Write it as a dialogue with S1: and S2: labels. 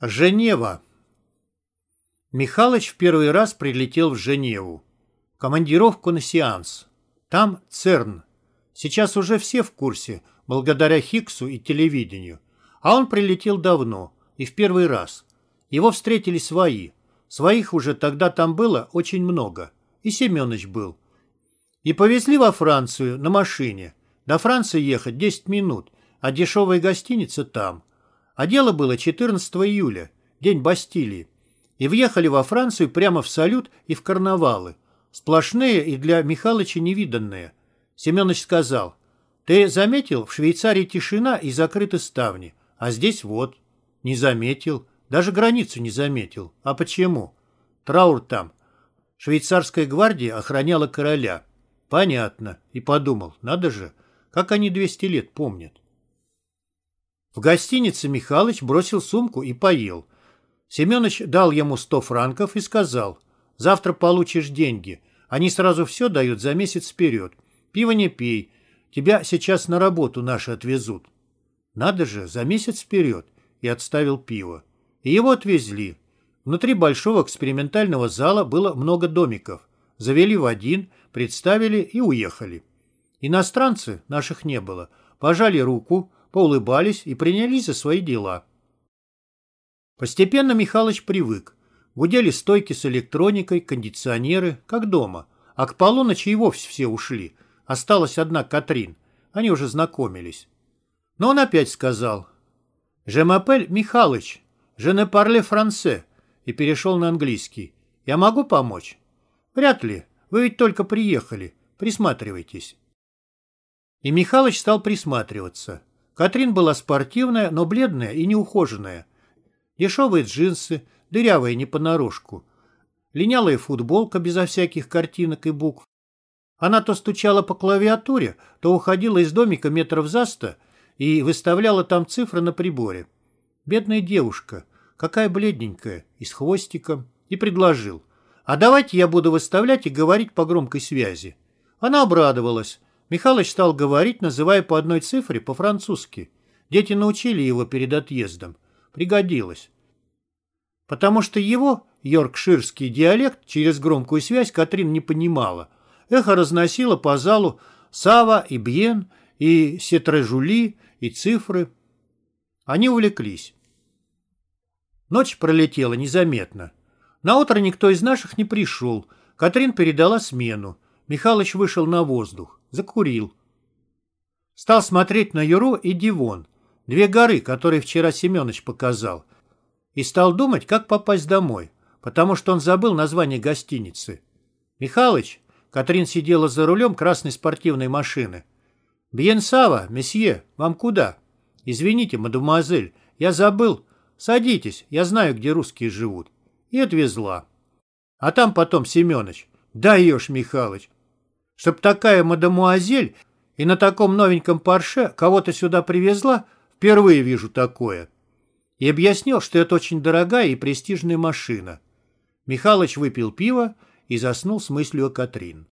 S1: Женева. Михалыч в первый раз прилетел в Женеву. Командировку на сеанс. Там ЦЕРН. Сейчас уже все в курсе, благодаря Хиггсу и телевидению. А он прилетел давно, и в первый раз. Его встретили свои. Своих уже тогда там было очень много. И Семенович был. И повезли во Францию на машине. До Франции ехать 10 минут, а дешевая гостиница там. А дело было 14 июля, день Бастилии. И въехали во Францию прямо в салют и в карнавалы. Сплошные и для Михалыча невиданные. Семенович сказал, «Ты заметил, в Швейцарии тишина и закрыты ставни, а здесь вот». Не заметил, даже границу не заметил. А почему? Траур там. Швейцарская гвардия охраняла короля. Понятно. И подумал, надо же, как они 200 лет помнят. В гостинице Михалыч бросил сумку и поел. Семенович дал ему сто франков и сказал, «Завтра получишь деньги. Они сразу все дают за месяц вперед. Пиво не пей. Тебя сейчас на работу наши отвезут». Надо же, за месяц вперед. И отставил пиво. И его отвезли. Внутри большого экспериментального зала было много домиков. Завели в один, представили и уехали. Иностранцы, наших не было, пожали руку, поулыбались и принялись за свои дела. Постепенно Михалыч привык. Гудели стойки с электроникой, кондиционеры, как дома. А к полуночи и вовсе все ушли. Осталась одна Катрин. Они уже знакомились. Но он опять сказал «Je m'appelle Михалыч, je ne parle français» и перешел на английский. «Я могу помочь?» «Вряд ли. Вы ведь только приехали. Присматривайтесь». И Михалыч стал присматриваться. Катрин была спортивная, но бледная и неухоженная. Дешевые джинсы, дырявые не понарошку. Линялая футболка безо всяких картинок и букв. Она то стучала по клавиатуре, то уходила из домика метров за сто и выставляла там цифры на приборе. Бедная девушка, какая бледненькая, и с хвостиком, и предложил. «А давайте я буду выставлять и говорить по громкой связи». Она обрадовалась. Михалыч стал говорить, называя по одной цифре по-французски. Дети научили его перед отъездом. Пригодилось. Потому что его, йоркширский диалект, через громкую связь Катрин не понимала. Эхо разносило по залу Сава и Бьен, и Сетрежули, и цифры. Они увлеклись. Ночь пролетела незаметно. На утро никто из наших не пришел. Катрин передала смену. Михалыч вышел на воздух. Закурил. Стал смотреть на Юру и Дивон, две горы, которые вчера Семенович показал, и стал думать, как попасть домой, потому что он забыл название гостиницы. «Михалыч», Катрин сидела за рулем красной спортивной машины. «Бьен Сава, месье, вам куда?» «Извините, мадемуазель, я забыл. Садитесь, я знаю, где русские живут». И отвезла. А там потом Семенович. «Даешь, Михалыч, Чтоб такая мадемуазель и на таком новеньком парше кого-то сюда привезла, впервые вижу такое. И объяснил, что это очень дорогая и престижная машина. Михалыч выпил пиво и заснул с мыслью о Катрин.